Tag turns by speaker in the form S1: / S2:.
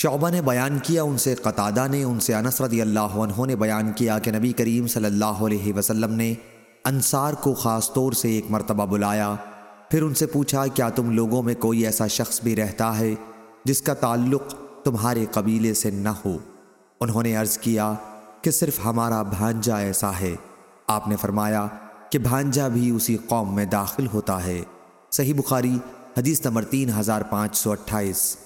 S1: شعبہ نے بیان کیا، ان سے قطادہ نے، ان سے انس رضی اللہ عنہ نے بیان کیا کہ نبی کریم صلی اللہ علیہ وسلم نے انصار کو خاص طور سے ایک مرتبہ بلایا۔ پھر ان سے پوچھا، کیا تم لوگوں میں کوئی ایسا شخص بھی رہتا ہے جس کا تعلق تمہارے قبیلے سے نہ ہو؟ انہوں نے عرض کیا کہ صرف ہمارا بھانجا ایسا ہے۔ آپ نے فرمایا کہ بھانجا بھی اسی قوم میں داخل ہوتا ہے۔ صحیح بخاری، حدیث نمبر تین ہزار پانچ سو اٹھائیس۔